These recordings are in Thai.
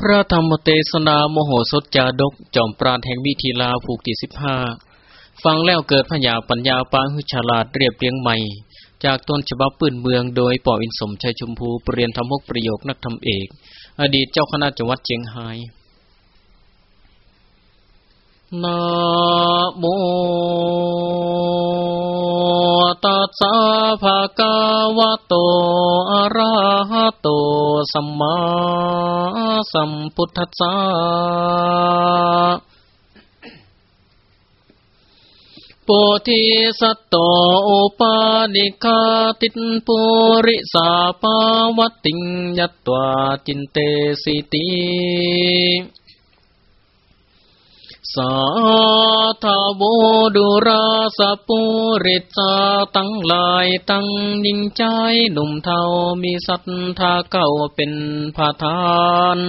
พระธรรมเทศนาโมโหสถจาดก จอมปราณแห่งวิธีลาผูกที่สิบห้าฟังแล้วเกิดพญาปัญญาปางหุฉลาดเรียบเรียงใหม่ จากต้นฉบับปืนเมืองโดยป่ออินสมชัยชมพูปรเรียนธรรมกประโยคนักธรรมเอก อดีตเจ้าคณะจังหวัดเชียงไฮ้นะโม ตัสสะภะคะวะโตอะระหะโตสัมมาสัมพุทธัสสะโพธิสัตโตอุปาณิคาติปุริสาปาวติงยัตตวาจินเตสิติ สาธาโวดุราสปุริตาตั้งลายตั้งยิ่งใจหนุ่มเทามีศรัทธาเก่าเป็นผาทาน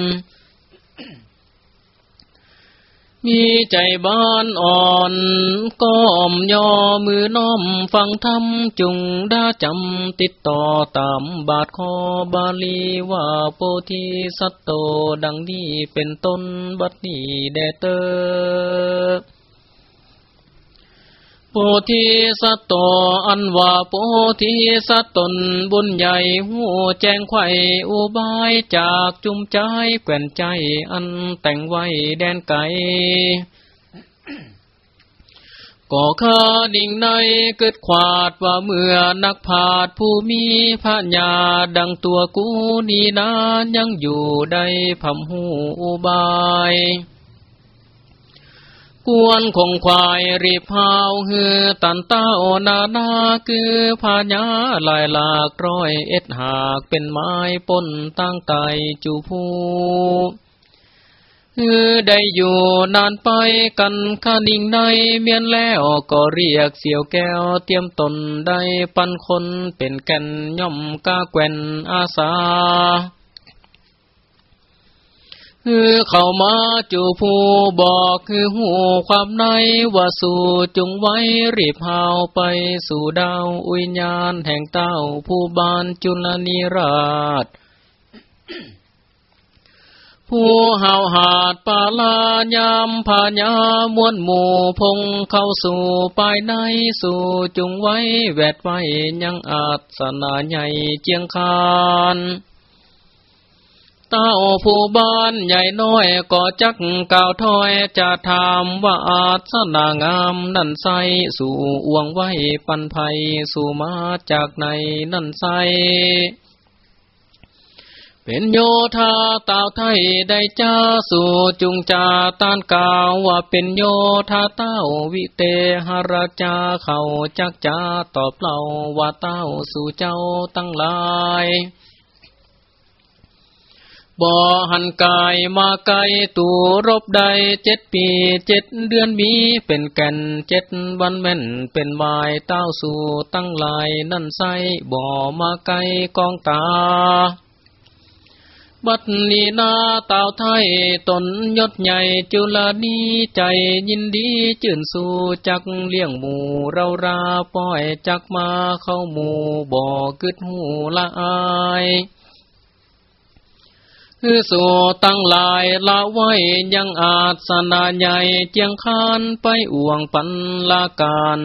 มีใจบ้านอ่อนก้อมยอมือน้อมฟังธรรมจุงดาจำติดต่อตามบาทคอบาลีว่าโพธิสัตโตดังนี้เป็นต้นบัดนี้แดเตอ โพธิสัตโตอันว่าโพธิสัตตนบุญใหญ่หูแจ้งไข่อุบายจากจุมใจแก่นใจอันแต่งไว้แดนไกลก่อข้าดิ่งในเกิดขวาดว่าเมื่อนักผาดผู้มีพระญาดังตัวกูนีนายังอยู่ได้พำหูอุบาย กวนคงควายรีพาวฮือตันต้าโอนานาคือพาญาลายหลากร้อยเอ็ดหากเป็นไม้ป้นตั้งไตจูผู้ฮือได้อยู่นานไปกันข้านิ่งในเมียนแล้วก็เรียกเสียวแก้วเตรียมตนได้ปันคนเป็นแก่นย่อมกาแก่นอาสา คือเข้ามาจูผู้บอกคือหูความในว่าสู่จงไว้รีบหาวไปสู่ดาวอุญญาณแห่งเต้าผู้บานจุลนิราช ผู้หาวหาดปาลายามพญามวนหมู่พงเข้าสู่ปายในสู่จงไว้แวดไว้ยังอาจสนาใหญ่เจียงคาน เต้าผู้บ้านใหญ่น้อยก็จักกล่าวถ้อยจะถามว่าอาจสนางามนั่นใสสู่อวงไว้ปันภัยสู่มาจากในนั่นใสเป็นโยธาเต่าไทยได้จ้าสู่จุงจาต้านกาวว่าเป็นโยธาเต้าวิเตหราชาเขาจักจาตอบเล่าว่าเต้าสู่เจ้าตั้งหลาย บ่หันกายมาไกลตูรบใดเจ็ดปีเจ็ดเดือนมีเป็นแก่นเจ็ดวันแม่นเป็นวายเต้าสู่ตั้งลายนั่นไซบ่มาไกลกองตา บัดนี้นาเต่าไทยตนยศใหญ่จุลานีใจยินดีจื่นสู่จักเลี้ยงหมูเราราป้อยจักมาเข้าหมูบ่กึดหูละอาย คือสูตั้งหลายละไว้ยังอาสนาใหญ่เจียงคานไปอ่วงปันละการ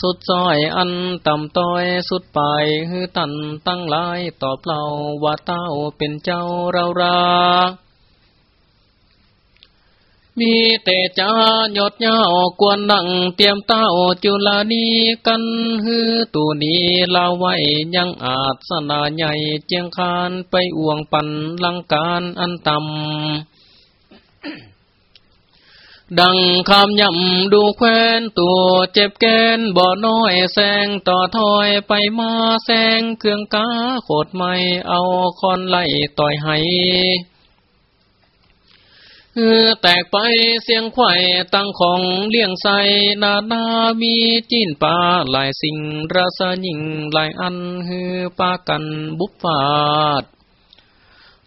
สุดซอยอันต่ำต้อยสุดไปฮือตันตั้งหลายตอบเราว่าเต้าเป็นเจ้าเรารา มีแต่จ้ายดยาออกกวนดังเตรียมเต้าจุลานีกันฮือตูนี้ลาไว้ยังอาจสนาใหญ่เจียงคานไปอ่วงปันลังการอันต่ำดังคำย่ำดูแควนตัวเจ็บแกนบ่อน้อยแสงต่อถอยไปมาแสงเครื่องกาโคดไม่เอาคอนไล่ต่อยให้ เออแตกไปเสียงไข่ตั้งของเลี้ยงใสนานามีจีนปลาหลายสิ่งราสยิงหลายอันฮือปากันบุบฟาด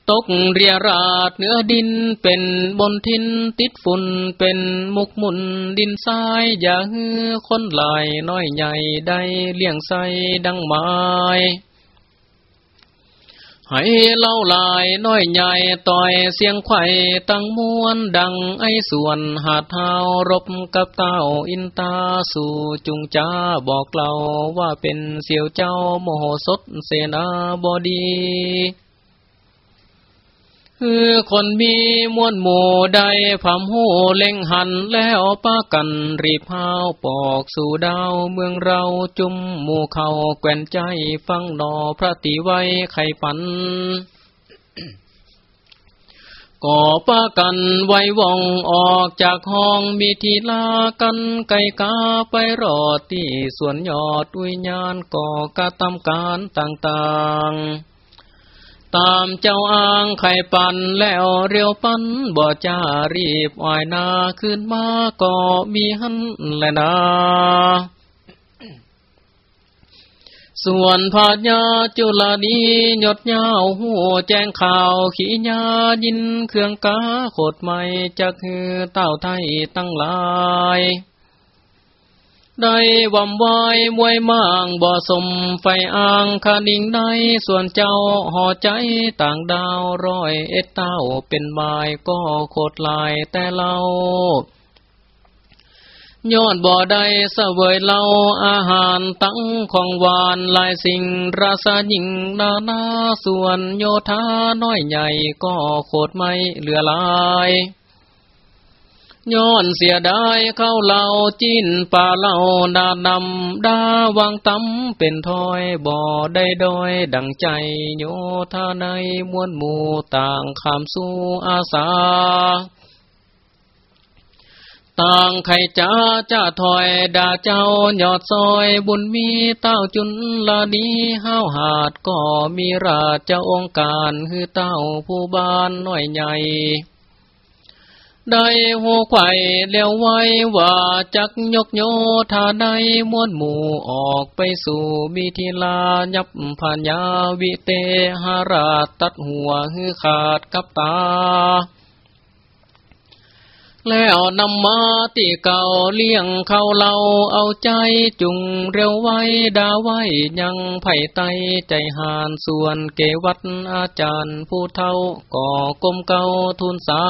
ตกเรียราดเนื้อดินเป็นบนทินติดฝุ่นเป็นมุกมุนดินทรายอย่าฮือคนหลายน้อยใหญ่ได้เลี้ยงใสดังไม้ ให้เล่าลายน้อยใหญ่ต่อยเสียงไข่ตั้งมวนดังไอส่วนหาดเท้ารบกับเต้าอินตาสู่จุงจ้าบอกเล่าว่าเป็นเสี่ยวเจ้าโมโหสดเสนาบดี คือคนมีมวลหมู่ใดผำหูเล็งหันแล้วป้ากันรีพาวปอกสู่ดาวเมืองเราจุมหมู่เขาแก่นใจฟังนอพระติไว้ไข่ปันก่อป้ากันไว้ว่องออกจากห้องมีทีลากันไก่กาไปรอดที่สวนยอดวิญญาณก่อกระทำการต่างๆ ตามเจ้าอ้างไข่ปันแล้วเรียวปันบ่จ้ารีบอ่อยนาขึ้นมาก็มีหันแลนาส่วนพาญาจุลานีหยดยาวหัวแจ้งข่าวขี้ยายินเครื่องกาโคดใหม่จากคือเต้าไทยตั้งหลาย ได้วำวายมวยมางบ่สมไฟอ่างคานิ่งในส่วนเจ้าห่อใจต่างดาวร้อยเอ็ดเต้าเป็นบายก็โคตรลายแต่เล่าย้อนบ่ได้เสวยเล่าอาหารตั้งของหวานลายสิ่งราสยิ่งนานาส่วนโยธาน้อยใหญ่ก็โคตรไม่เหลือลาย ย้อนเสียดายเข้าเหล่าจินป่าเหล่าดานำดาวางตำเป็นถอยบ่อได้ดอยดังใจโยธาในมวลหมู่ต่างขามสู้อาสา ต่างไข่จ้าจ้าถอยด่าเจ้ายอดซอยบุญมีเต้าจุนลาดีห้าวหาดก็มีราชองค์การคือเต้าผู้บ้านน้อยใหญ่ ได้หัวไข่เลี้ยวไว้ว่าจักยกโยธาได้มวนหมู่ออกไปสู่บิทิลายับพัญญาวิเตหาราตัดหัวหือขาดกับตาแล้วนำมาตีเก่าเลี้ยงเขาเราเอาใจจุงเร็วไว้ดาไว้ยังไผ่ไตใจหานส่วนเกวัดอาจารย์ผู้เท่าก่อกลมเก่าทุนสา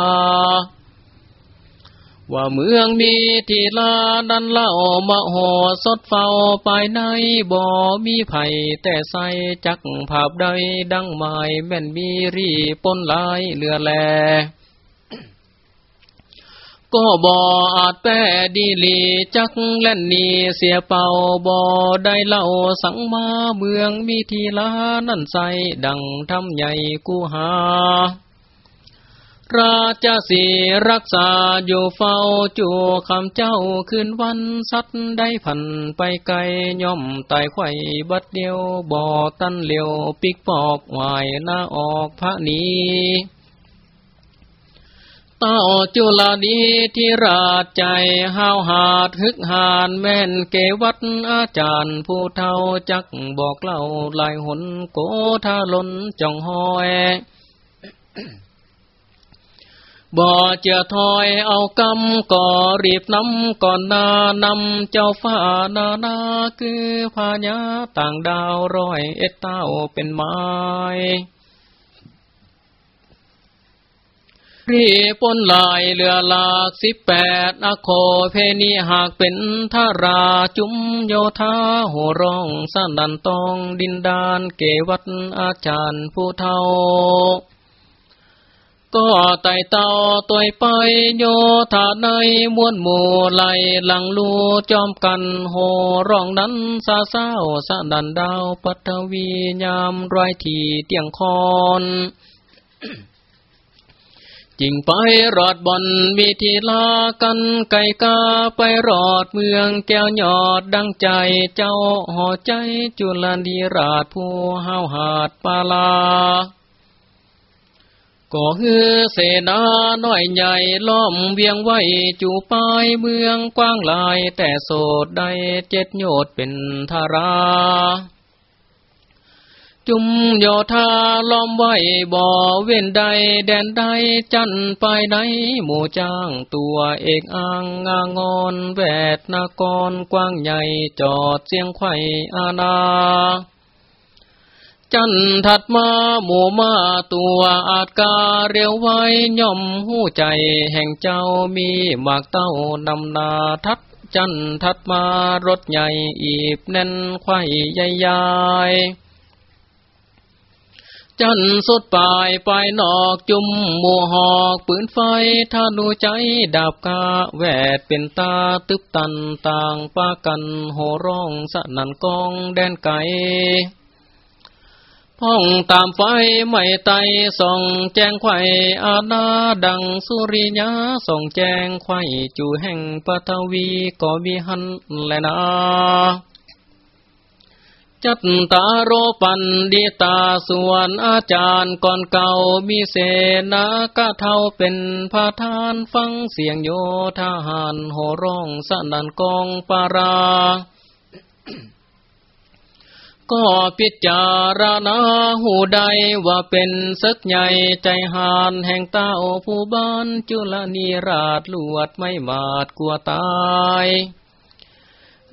ว่าเมืองมีทีลาดันเล่ามะโหสดเฝ้าไปในบ่มีไผ่แต่ใสจักภาพใดดังหมายแม่นมีรีปนลายเลือแล ก็บ่อาจแปดีลีจักเล่นนีเสียเป่าบ่ได้เล่าสังมาเมืองมีทีลานั่นใสดังทำใหญ่กูหา ราชสีรักษาอยู่เฝ้าจูคำเจ้าคืนวันสัตว์ได้พันไปไกลย่อมตายไข่บัดเดียวบ่อตันเหลียวปิกปอกวายหน้าออกพระนีเต้าจุลาดีที่ราชใจห้าวหาดฮึกหานแม่นเกวัดอาจารย์ผู้เท่าจักบอกเล่าลายหนโกทาลนจองหอย บ่เจะถอยเอากำก่อรีบนำก่อนนานำเจ้าฟ้านานาคือพาญาต่างดาวร้อยเอ็ดเต้าเป็นไม้รีปนลายเรือลากสิบแปดอโคเพนีหากเป็นทาราจุมโยธาหัวร้องสนันตองดินดานเกวัดอาจารย์ผู้เท่า ก็ไต่เต่าตัวไปโยธาในมวนหมู่ไหลหลังลูจอมกันโหร้องนั้นซาเศร้าสะดันดาวปัทวียามไรทีเตียงคอนจิงไปรอดบอนมีทีลากันไก่กาไปรอดเมืองแก้วยอดดังใจเจ้าห่อใจจุลันดีราชผู้ห้าวหาดปาลา ก็ฮือเสนาน้อยใหญ่ล้อมเวียงไว้จูปายเมืองกว้างลายแต่โสดได้เจ็ดโยดเป็นธารา จุมโยธาล้อมไว้บ่อเว้นใดแดนใดจันไปไหนหมู่จ้างตัวเอกอ่างงางอนแวดนากรกว้างใหญ่จอดเสียงไข่อาณา จันถัดมาหมู่มาตัวอาจกาเรียวไว้ย่อมหู้ใจแห่งเจ้ามีหมากเต้านำนาทัดจันทัดมารถใหญ่อีบแน่นไข่ใหญ่ๆจันสุดปลายปลายนอกจุ่มหมู่หอกปืนไฟท่านูใจดาบกาแวดเป็นตาตึบตันต่างปากันโหร้องสนันกองแดนไก่ พ้องตามไฟไม่ไตส่องแจ้งไข่อาณาดังสุริยาส่องแจ้งไข่จูแห่งปฐวีก็มีหันแลนาจัตตาโรปันดีตาส่วนอาจารย์ก่อนเก่ามีเสนากะเท่าเป็นพาทานฟังเสียงโยทหารโหร้องสนันกองปารา ก็พิจารณาหูใดว่าเป็นศึกใหญ่ใจหานแห่งเต้าผู้บ้านจุลนีราชลวดไม่มาดกลัวตาย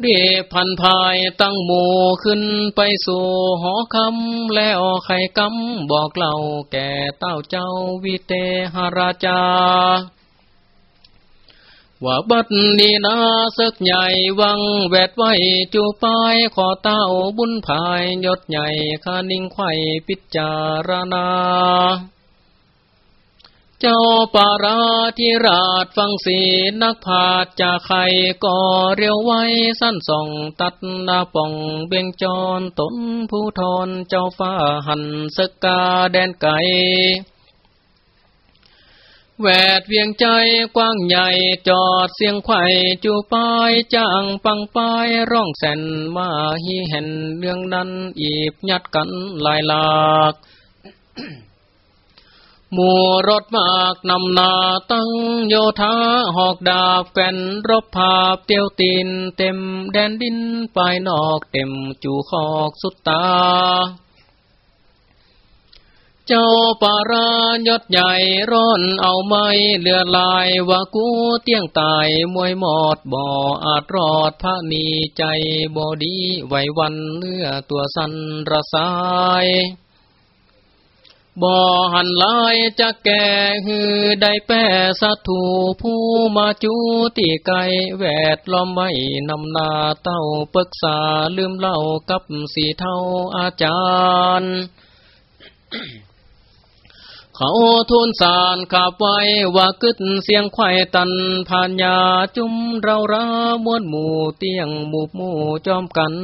เรียพันภายตั้งหมู่ขึ้นไปสู่หอคำแล้วไข่กำบอกเล่าแก่เต้าเจ้าวิเตหราชา ว่าบัดนี้นาศึกใหญ่วังแวดไว้จูปายขอเต้าบุญภายยศใหญ่คานิ่งไข่พิจารณา เจ้าปาราธิราชฟังสีนักผาดจากไข่ก่อเรียวไว้สั้นส่องตัดนาป่องเบ่งจรตนผู้ทนเจ้าฟ้าหันสกาแดนไก่ แวดเวียงใจกว้างใหญ่จอดเสียงไข่จูปายจ้างปังปายร้องแสนมาฮีเห็นเรื่องนั้นอีบยัดกันลายหลากหมู่รถมากนำนาตั้งโยธาหอกดาบแก่นรบภาพเตียวตีนเต็มแดนดินปลายนอกเต็มจูคอกสุดตา เจ้าปารายศใหญ่ร้อนเอาไม้เลือลายว่ากูเตี้ยงตายมวยหมอดบ่ออาจรอดพระนีใจบ่ดีไหววันเนื้อตัวสันระสายบ่อหันลายจะแก่ฮือได้แป้สัตถูผู้มาจูตีไกแวดล้อมไว้นำนาเต้าปรึกษาลืมเล่ากับสีเท่าอาจารย์ เขาทุนสารขับไว้ว่ากึดเสียงไข่ตันผ่านยาจุมเรารามวนหมู่เตียงหมู่หมู่จอมกัน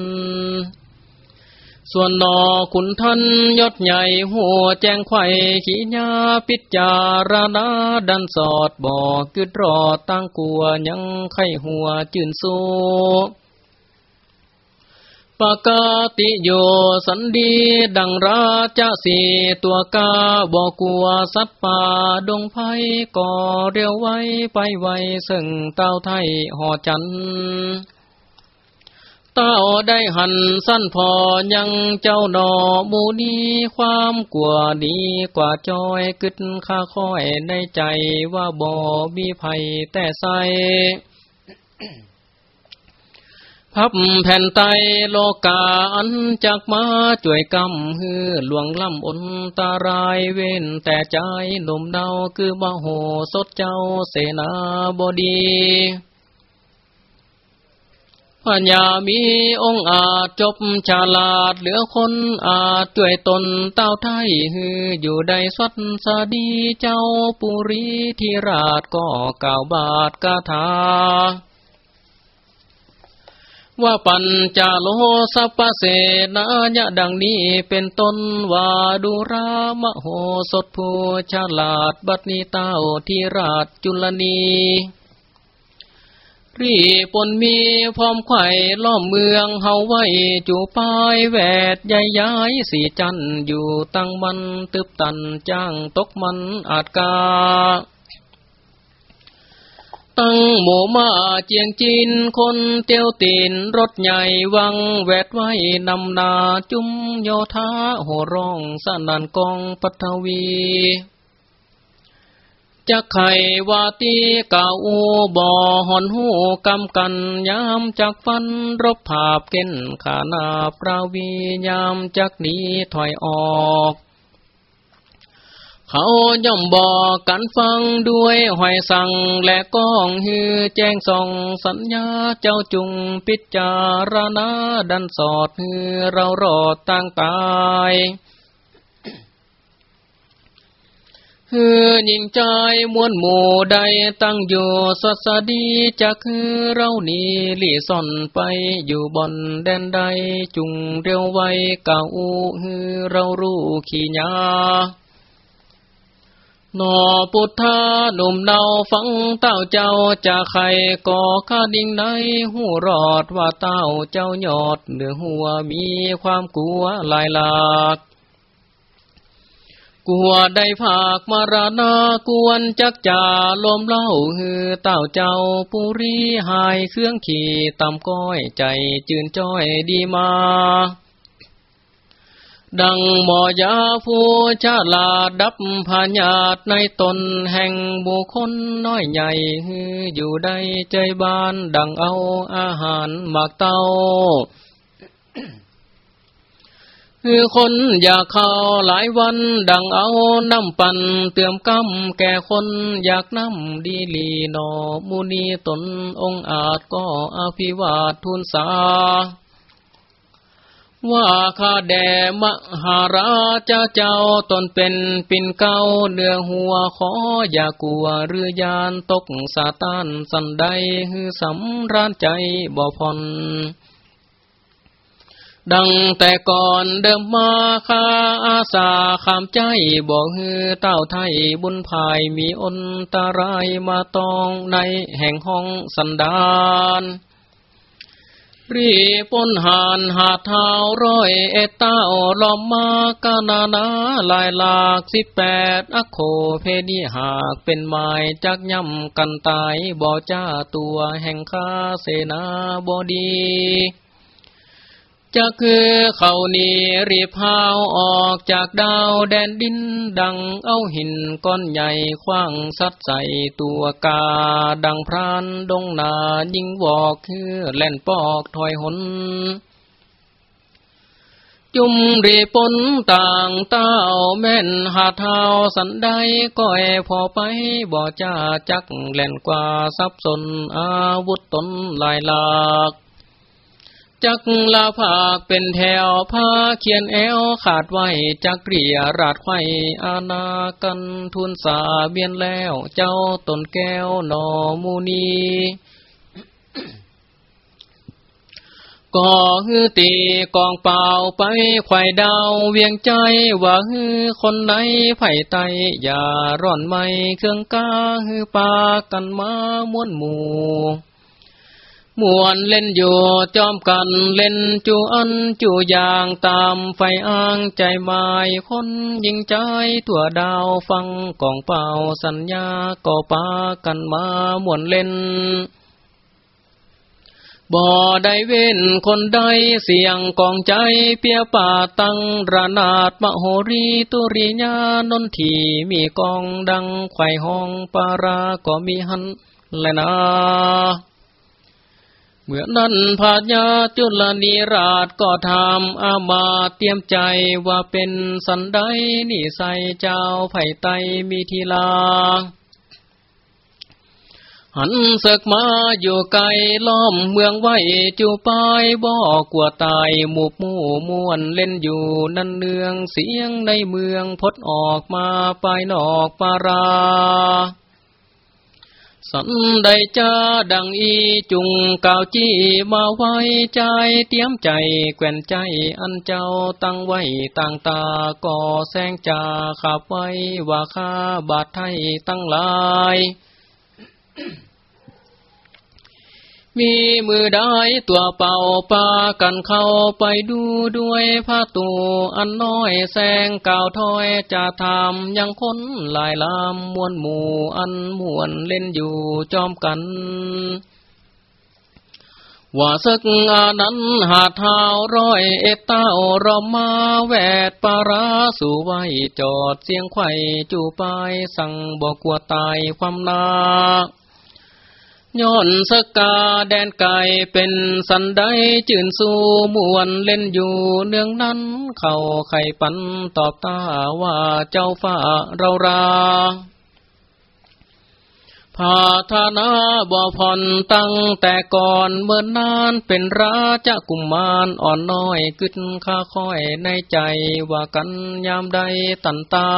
ส่วนนอขุนทันยศใหญ่หัวแจ้งไข่ขีญาพิจารณาดันสอดบอกกึดรอตั้งกลัวยังไข่หัวจืนสู้ ปกติโยสันดีดังราชสีตัวกาบอกกลัวสัตว์ป่าดงไพก่อเรียวไว้ไปไวซึ่งเต้าไทยห่อจันเต้าได้หันสั้นพอยังเจ้าหนอมูนีความกลัวดีกว่าจอยกึดข้าค่อยในใจว่าบ่มีภัยแต่ใส พับแผ่นไตโลกาอันจากมาจ่วยกำฮือหลวงล่ำอนตารายเว้นแต่ใจหนุ่มเดาคือมโหสดเจ้าเสนาบดีปัญญามีองค์อาจจบฉลาดเหลือคนอาจจ่วยตนเต้าไทยฮืออยู่ใดสัตสดีเจ้าปุรีธิราชก็กล่าวบาทกาถา ว่าปัญจโลสัพเสนายะดังนี้เป็นต้นว่าดูรามโหสถผู้ฉลาดบัดนี้เต้าทีราชจุลนี รีปนมีพร้อมไข่ล้อมเมืองเฮาไว้จูปายแวดใหญ่ย้ายสีจันอยู่ตั้งมันตึบตันจ้างตกมันอาจกา ตั้งหมู่มาเจียงจีนคนเตียวตีนรถใหญ่วังแวดไว้นำนาจุมโยธาโหร้องสนันกองปัทวีจักไขวาตีเก่าบ่อหอนหูกำกันยามจักฟันรบภาพเก้นขานาปราวียามจักนี้ถอยออก เขาย่อมบอกกันฟังด้วยหอยสั่งและก้องฮือแจ้งส่องสัญญาเจ้าจุงพิจารณาดันสอดฮือเรารอดตั้งตายฮือยิงใจมวนหมู่ใดตั้งอยู่สัสดีจะคือเรานี้ลี่ซ่อนไปอยู่บนแดนใดจุงเร็วไวเก่าฮือเรารู้ขี้ยา นอพุทธาหนุ่มเนาฟังเต้าเจ้าจะใครก่อข้าดิ่งในหูรอดว่าเต้าเจ้ายอดเหนือหัวมีความกลัวลายหลากกลัวได้ภาคมารณากวนจักจ่าลมเล่าฮือเต้าเจ้าปุรีหายเครื่องขี่ตำก้อยใจจืนจ้อยดีมา ดังหมอยาผู้ชาลาดับพญาตในตนแห่งบุคคลน้อยใหญ่อยู่ได้ใจบ้านดังเอาอาหารหมากเตาคือคนอยากเข้าหลายวัน ดังเอาน้ำปั่นเติมกำแก่คนอยากน้ำดีลีนอมุนีตนองอาจก็อภิวาททุนสา ว่าข้าแด่มหาราชเจ้าตนเป็นปินเก้าเนื้อหัวขออย่ากลัวเรือยานตกสาตานสันใดฮือสำรานใจบ่พอนดังแต่ก่อนเดิมมาคาอาสาขามใจบอกฮือเต้าไทยบุญภายมีอนตรายมาตองในแห่งห้องสันดาน รีปนหานหาเท้าร้อยเอต้าลอมมากานานาลายหลากสิบแปดอโคเพดีหากเป็นไม้จักย่ำกันตายบ่อจ้าตัวแห่งข้าเสนาบดี จะคือเขานีรีพาวออกจากดาวแดนดินดังเอาหินก้อนใหญ่คว้างสัดใส่ตัวกา ดังพรานดงนายิงวอกคือแล่นปอกถอยหน จุมรีปนต่างเต้าแม่นหาเท้าสันใดก็แอพอไปบ่จ้าจักแล่นกว่าสับสนอาวุธตนลายหลาก จักลาภาคเป็นแถวผ้าเขียนแอวขาดไว้จักเรียราดไข่อาณากันทุนสาเบียนแล้ว เจ้าตนแก้วนอมูนีก็ฮือตีกองเปล่าไปไข่ดาวเวียงใจว่าฮือคนไหนไผ่ไตอย่าร่อนไม่เครื่องกาฮือปากันมาม้วนหมู่ มวนเล่นอยู่จอมกันเล่นจูอันจูอย่างตามไฟอ้างใจหมายคนยิงใจตัวดาวฟังกองเป่าสัญญาก็ปากันมามวนเล่นบ่ได้เว้นคนใดเสียงกองใจเปียป่าตั้งระนาดมโหรีตุริญานนทีมีกองดังไข่ห้องปาราก็มีหันแลนะ เมื่อนั้นพาญาจุลนีราชก็ทำอามาเตรียมใจว่าเป็นสันไดนี่ใส่เจ้าไผ่ไตมีทีลา หันเสกมาอยู่ไกลล้อมเมืองไว้จูปายบ่อกลัวตายหมู่มู่มวนเล่นอยู่นั่นเนืองเสียงในเมืองพดออกมาไปนอกปารา สันใดจ้าดังอีจุงกาวจี้มาไว้ใจเตรียมใจแก่นใจอันเจ้าตั้งไว้ต่างตาก่อแสงจ่าขับไว้ว่าข้าบาดไทยตั้งหลาย มีมือได้ตัวเป่าปากันเข้าไปดูด้วยผ้าตูอันน้อยแสงก่าวถอยจะทำยังคนลายลามมวนหมู่อันมวนเล่นอยู่จอมกัน ว่าศึกอานั้นหาเท้าร้อยเอตเต้ารอมาแวดปาราสู่ไว้จอดเสียงไข่จูปายสั่งบอกกลัวตายความนา ย้อนสกาแดนไก่เป็นสันไดจื่นสู่มวนเล่นอยู่เนืองนั้น เข้าไข่ปันตอบตาว่าเจ้าฟ้าเราราพาธนาบ่อผ่อนตั้งแต่ก่อนเมื่อนานเป็นราชกุมมารอ่อนน้อยกึดข้าค่อยในใจว่ากันยามใดตันเต้า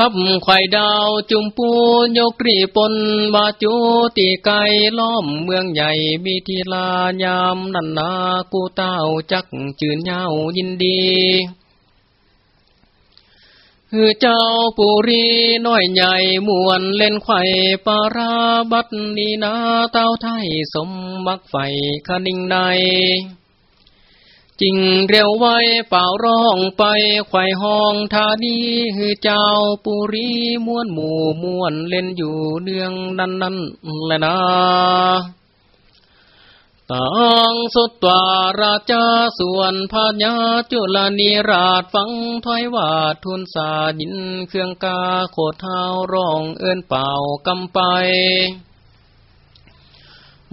พับไข่ดาวจุมปูยกรีปนบาจูตีไกล้อมเมืองใหญ่มีทีลายามนันนากูเต้าจักจืนเยายินดีคือเจ้าปุรีน้อยใหญ่มวนเล่นไข่ปาราบัดนีนาเต้าไทยสมมักไฟคนิ่งใน จริงเร็วไว้เป่าร้องไปไข่ห้องทานีคือเจ้าปุรีม้วนหมู่มวนเล่นอยู่เนืองนั้นนั้นแหละนะตังสุตวาราชาส่วนพญาจุลนีราชฟังถอยว่าทุนสายินเครื่องกาโคเท้าร้องเอินเป่ากำไป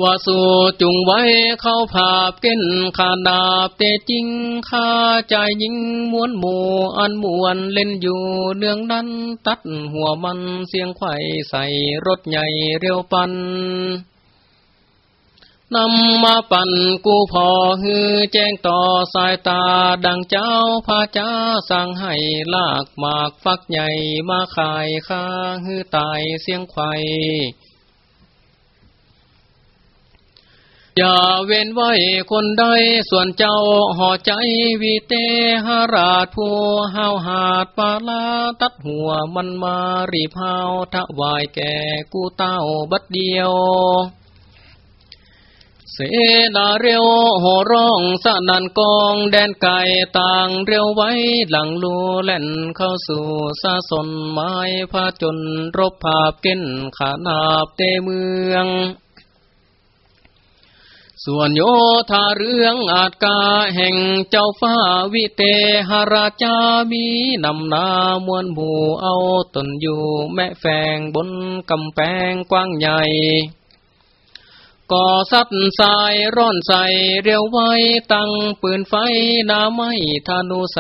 ว่าสู่จุงไว้เข้าภาพเก้นขาดาบเตจริงข้าใจยิงม้วนหมู่อันมวนเล่นอยู่เนืองนั้นตัดหัวมันเสียงไข่ใส่รถใหญ่เร็วปันนำมาปั่นกูพอฮือแจ้งต่อสายตาดังเจ้าพาจ้าสั่งให้ลากหมากฟักใหญ่มาขายข้าฮือตายเสียงไข่ อย่าเว้นไว้คนใดส่วนเจ้าห่อใจวีเตหราชผู้ห้าวหาดปาลาตัดหัวมันมารีพาวถวายแก่กูเต้าบัดเดียวเสนาเร็วโหร้องสนันกองแดนไก่ต่างเร็วไว้หลังลูแล่นเข้าสู่ซาสนไม้พาจนรบภาพเก้นขานาบเตเมือง ส่วนโยธาเรื่องอาจกาแห่งเจ้าฟ้าวิเตหราชามีนำนามวลหมู่เอาตนอยู่แม่แฝงบนกำแพงกว้างใหญ่ก่อซัดสายร้อนใสเรียวไว้ตั้งปืนไฟนาไม่ธนูใส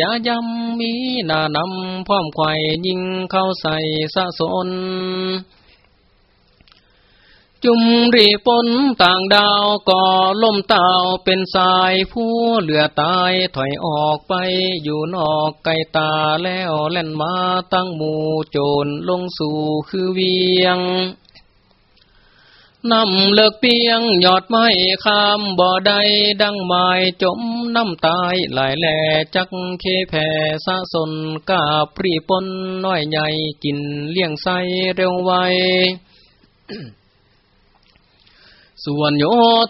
ยายำมีนานำพร้อมไข่ยิงเข้าใส่สะสน จุมรีปนต่างดาวก่อล่มเต่าเป็นสายผู้เหลือตายถอยออกไปอยู่นอกไกลตาแล้วแล่นมาตั้งหมู่โจรลงสู่คือเวียงน้ำเลิกเปียงยอดไม้ข้ามบ่อใดดังไม้จมน้ำตายหลายแหล่จักเคแผ่สะสนกาปรีปนน้อยใหญ่กินเลี้ยงไสเร็วไว ส่วนโย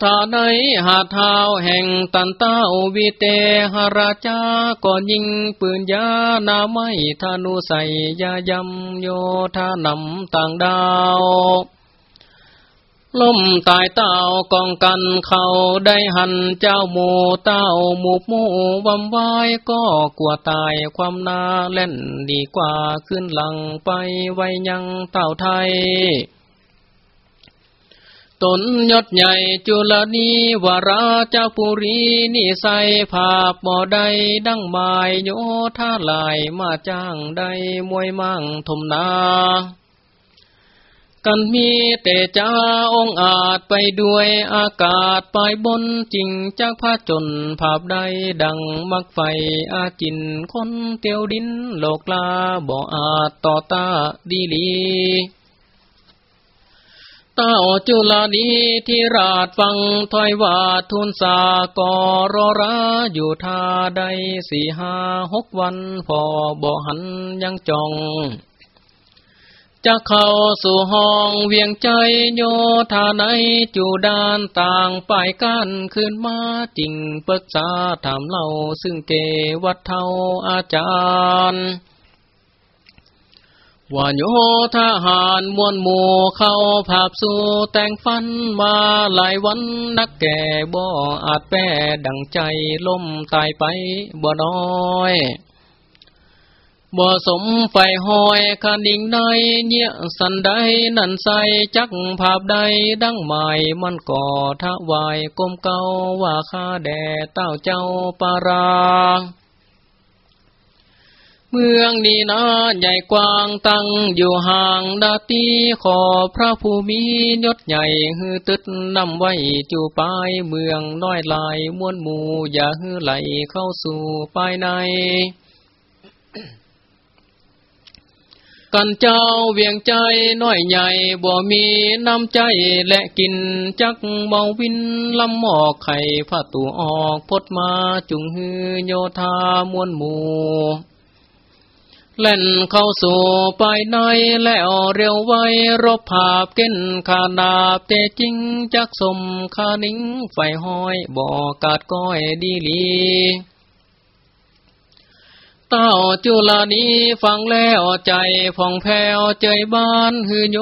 ธาในหาเท้าแห่งตันเต้าวิเตหราชาก่อนยิงปืนยานาไม่ธนูใส่ยายำโยธานำต่างดาวล้มตายเต้ากองกันเขาได้หันเจ้าหมูเต้าหมูหมูวำวายก็กลัวตายความนาเล่นดีกว่าขึ้นหลังไปไว้ยังเต้าไทย ตนยศใหญ่จุลนีวราเจ้าปุรีนิใสภาพบ่อใดดังหมายโยท่าลายมาจ้างได้มวยมั่งทมนากันมีแต่จ้าองอาจไปด้วยอากาศไปบนจริงจากพระจนภาพใดดังมักไฟอาจินคนเตียวดินโลกลาบ่อาจต่อตาดีลี ตาอจุลานีที่ราชฟังถอยว่าทุนสากอรอราอยู่ท่าใดสี่ห้าหกวันพอบ่หันยังจอง จะเข้าสู่ห้องเวียงใจโยธาในจูดานต่างไปกันขึ้นมาจริงปรึกษาถามเล่าซึ่งเกวัดเท่าอาจารย์ ว่าโยทหารมวลหมู่เข้าภาพสู่แต่งฟันมาหลายวันนักแก่บ่อาจแป้ดังใจล้มตายไปบ่น้อยบ่สมไฟหอยคันิ่งในเนี่ยสันใดนั่นใสจักภาพใดดังหมายมันก่อทะวายกลมเก่าว่าข้าแด่เต้าเจ้าปารา เมืองนี้นะใหญ่กว้างตั้งอยู่ห่างดาตีขอพระภูมิยศใหญ่ฮือตึดนำไว้จูปายเมืองน้อยลายมวนหมู่อย่าฮือไหลเข้าสู่ภายใน กันเจ้าเวียงใจน้อยใหญ่บ่มีน้ำใจและกินจักเมาวินลำหมอกไข่ผ้าตูออกพดมาจุงฮือโยธามวนหมู่ เล่นเข้าสู่ไปในแล้วเร็วไวรบภาพเก้นขานาบเตจริงจักสมคานิ่งไฟห้อยบ่อกาดก้อยดีลีเต้าจุลานีฟังแล้วใจผ่องแผ้วใจบ้านฮือโย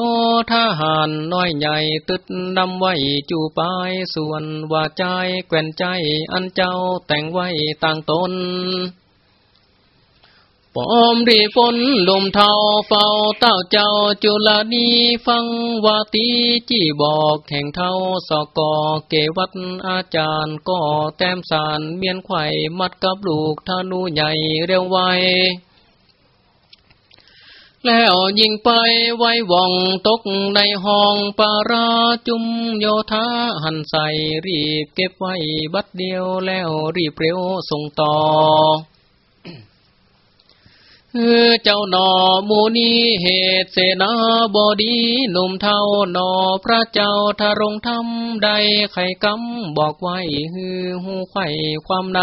ทหารน้อยใหญ่ตึดนำไว้จูปายส่วนว่าใจแก่นใจอันเจ้าแต่งไว้ต่างตน อมรีฝนลมเทาเฝ้าเต้าเจ้าจุลนีฟังวาตีจี้บอกแห่งเท่าสกอเกวัดอาจารย์ก็แต้มสารเมียนไข่มัดกับลูกธนูใหญ่เร็วไวแล้วยิงไปไว้ว่องตกในห้องปาราจุมโยธาหันใส่รีบเก็บไว้บัดเดียวแล้วรีบเร็วส่งต่อ เจ้าหนอมูนีเหตุเสนาบดีหนุ่มเท่าหนอพระเจ้าทารงทำใดไข่กำบอกไว้ฮือหูไข่ความใน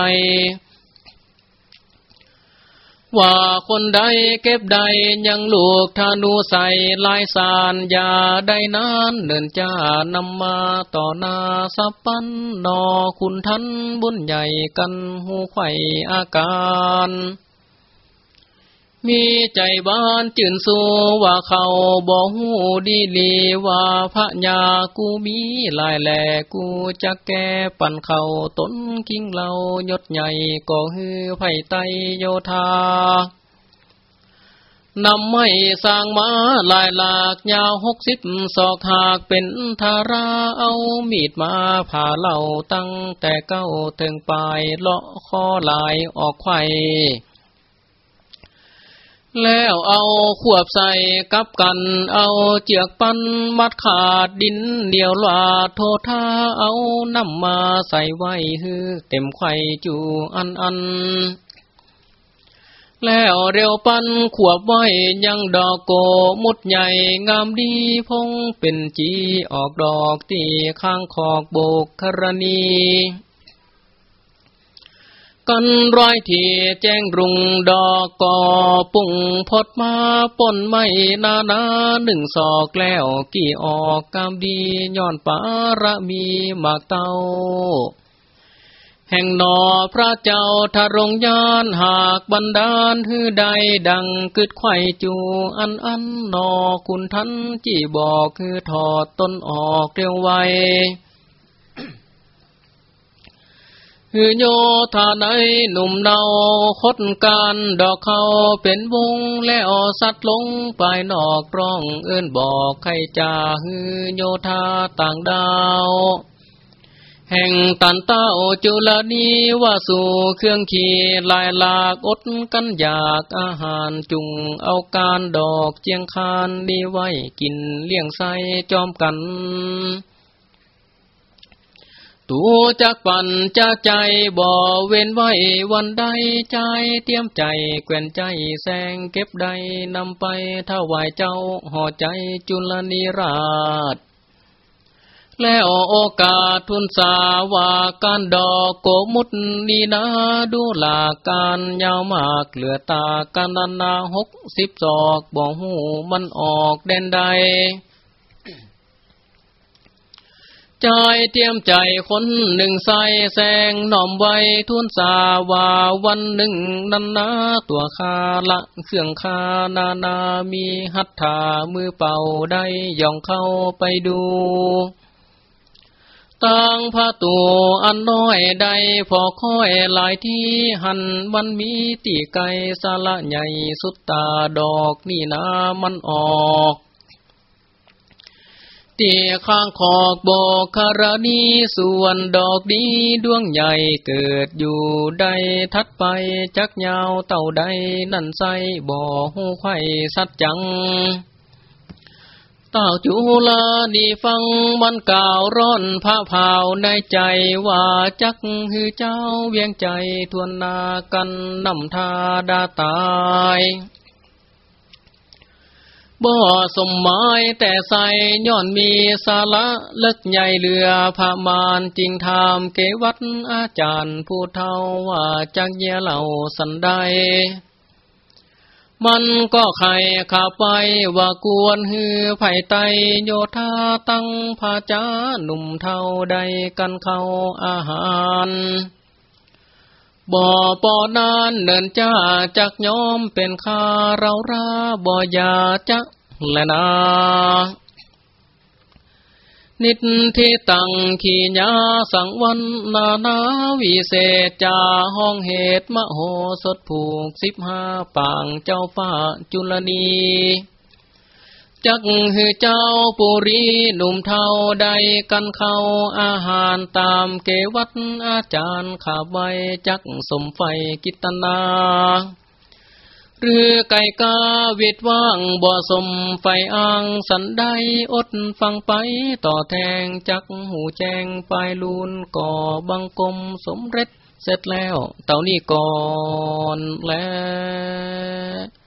ว่าคนใดเก็บใดยังลูกธนูใส่ลายสารอย่าได้นานเดินจ้านำมาต่อหน้าสับปันนอคุณทันบุญใหญ่กันหูไข่อาการ มีใจบ้านจื่นสูว่าเขาบอกหูดีลีว่าพระยากูมีลายแหลกูจะแก้ปั่นเขาต้นกิ้งเหลายศใหญ่ก็ฮือไผ่ไตโยธานำไม่สร้างมาลายหลากยาวหกสิบศอกหากเป็นทาราเอามีดมาผ่าเหล่าตั้งแต่เก้าถึงปลายเลาะคอลายออกไข่ แล้วเอาขวบใส่กับกัน เอาเจียกปันมัดขาดดินเดียวลาโทธาเอานำมาใส่ไว้ฮือเต็มไข่จูอันอัน แล้วเร็วปันขวบไว้ยังดอกโกมุดใหญ่งามดีพงเป็นจีออกดอกตีข้างขอกโบกครณี กันร้อยทีแจ้งรุงดอกกอปุ่งพดมาป่นไม่นานาหนึ่งศอกแล้วกี่ออกกามดีย้อนปาระมีมากเต้าแห่งนอพระเจ้าทารงยานหากบันดาลฮือใดดังกึดไข่จูอันอันนอคุณทันจีบอกคือถอดตนออกเร็วไวคือ โยธาในหนุ่มเนาคดการดอกเขาเป็นวงแล้วสัตว์ลงไปนอกร่องเอื้นบอกใครจ่าฮือโยธาต่างดาว แห่งตันเต้าจุลนีว่าสู่เครื่องขี่ลายหลากอดกันอยากอาหารจุงเอาการดอกเจียงคานดีไว้กินเลี้ยงไสจอมกัน ตัวจักปั่นจากใจบ่เว้นไว้วันใดใจเตรียมใจแกวนใจแสงเก็บใดนำไปถ้าวายเจ้าห่อใจจุลนิราช แล้วโอกาสทุนสาวาการดอกโกมุดนีนาดูหลาการยาวมากเหลือตากันนานาหกสิบศอกบ่หูมันออกแดนใด ใจเตรียมใจคนหนึ่งใสแสงน้อมไว้ทุนสาว่าวันหนึ่งนันนาตัวคาละเครื่องคานานามีหัตถามือเป่าได้ย่องเข้าไปดูตั้งพระตัวอันน้อยใดพอค่อยหลายที่หันมันมีตีไกสละใหญ่สุดตาดอกนี่นามันออก เตียข้างขอกบอกคารณีส่วนดอกดีดวงใหญ่เกิดอยู่ได้ทัดไปจักยาวเต่าใดนั่นใสบ่หูไข่สัดจังเต้าจุลาดีฟังมันกล่าวร้อนพระพาวในใจว่าจักฮือเจ้าเวียงใจทวนนากันนำทาดาตาย บ่สมหมายแต่ใส่ย้อนมีสาระเลิกใหญ่เรือพามานจริงทามเกวัดอาจารย์ผู้เท่าว่าจักเยเหล่าสันใดมันก็ไข่ขาไปว่ากวนฮือไผ่ไตโยธาตั้งพาจาหนุ่มเท่าใดกันเข้าอาหารบ่อปอนานเนินจ้าจักยอมเป็นข้าเราราบ่อยาจัก และนานิทิตังขีญาสังวันนานาวิเศษจาห้องเหตุมโหสถผูกสิบห้าปางเจ้าฟ้าจุลนีจักหือเจ้าปุรีหนุ่มเทาใดกันเข้าอาหารตามเกวัดอาจารย์ขาไว้จักสมไฟกิตนา หรือไก่กาวิดว่างบ่อสมไฟอ่างสันได้อดฟังไปต่อแทงจักหูแจงปลายลูนก่อบังกลมสมเร็จเสร็จแล้ว เต่านี่ก่อนแล้ว